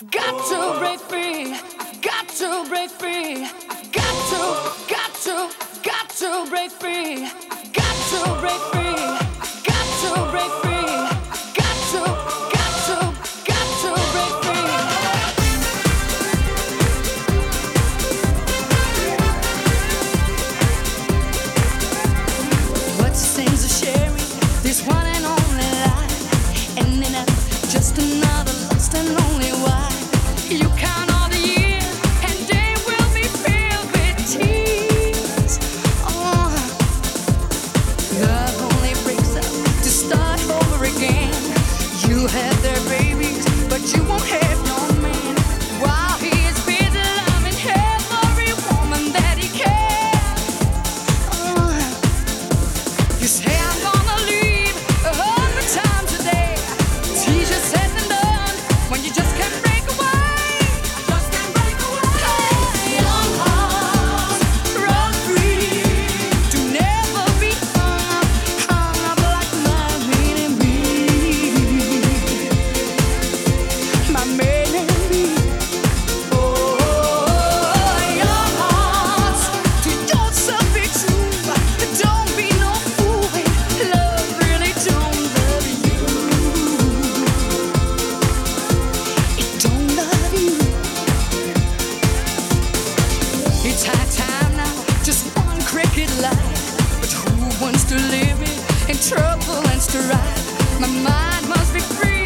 I've got to break free. I've got to break free. I've got to, got to, got to break free. I've got to break free. wicked life. But who wants to live in trouble and strife? My mind must be free.